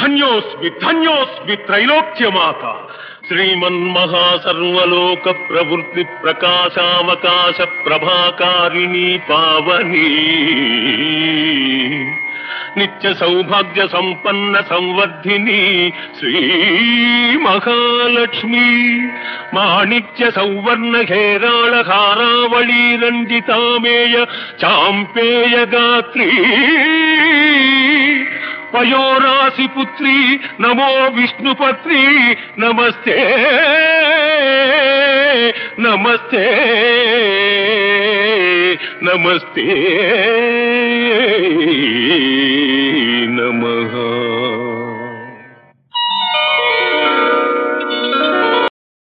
ధన్యోస్మి ధన్యోస్మి త్రైలోక్యమాత. శ్రీమన్మహాసర్వలోక ప్రవృత్తి ప్రకాశావకాశ ప్రభాకారిణీ పావని. నిత్య సౌభాగ్య సంపన్న సంవర్ధిని శ్రీ మహాలక్ష్మి మాణిక్య సౌవర్ణ హేరాళ హారావళీ రంజితామేయ చాంపేయ గాత్రీ పయోరాసి పుత్రి నమో విష్ణుపత్రి నమస్తే. నమస్తే. నమస్తే.